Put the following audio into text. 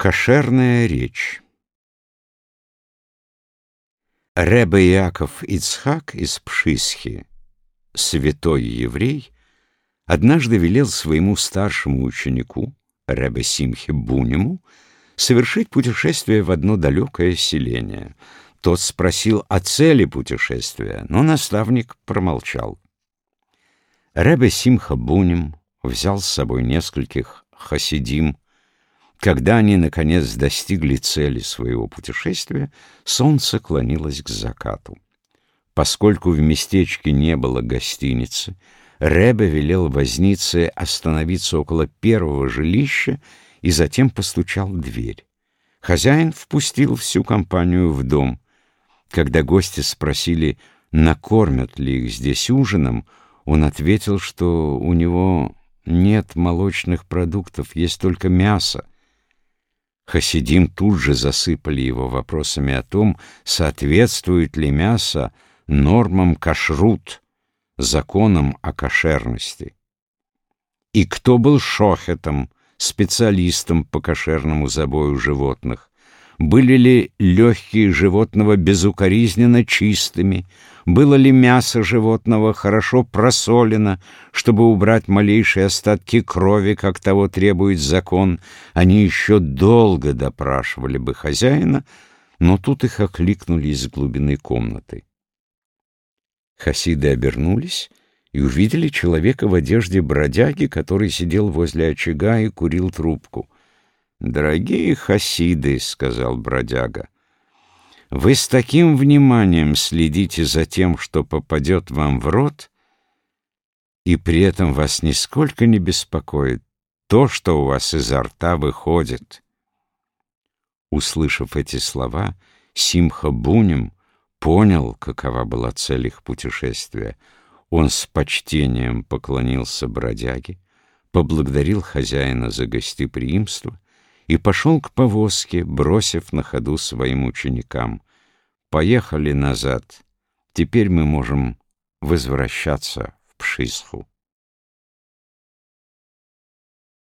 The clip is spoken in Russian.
Кошерная речь Ребе Яков Ицхак из Пшисхи, святой еврей, однажды велел своему старшему ученику, Ребе Симхе Бунему, совершить путешествие в одно далекое селение. Тот спросил о цели путешествия, но наставник промолчал. Ребе Симха Бунем взял с собой нескольких хасидим, когда они, наконец, достигли цели своего путешествия, солнце клонилось к закату. Поскольку в местечке не было гостиницы, Ребе велел вознице остановиться около первого жилища и затем постучал в дверь. Хозяин впустил всю компанию в дом. Когда гости спросили, накормят ли их здесь ужином, он ответил, что у него нет молочных продуктов, есть только мясо. Хасидим тут же засыпали его вопросами о том, соответствует ли мясо нормам кашрут, законам о кошерности. И кто был шохетом, специалистом по кошерному забою животных? Были ли легкие животного безукоризненно чистыми? Было ли мясо животного хорошо просолено, чтобы убрать малейшие остатки крови, как того требует закон? Они еще долго допрашивали бы хозяина, но тут их окликнули из глубины комнаты. Хасиды обернулись и увидели человека в одежде бродяги, который сидел возле очага и курил трубку. «Дорогие хасиды», — сказал бродяга, — «вы с таким вниманием следите за тем, что попадет вам в рот, и при этом вас нисколько не беспокоит то, что у вас изо рта выходит». Услышав эти слова, Симха Бунем понял, какова была цель их путешествия. Он с почтением поклонился бродяге, поблагодарил хозяина за гостеприимство — и пошел к повозке, бросив на ходу своим ученикам. «Поехали назад. Теперь мы можем возвращаться в Пшисху».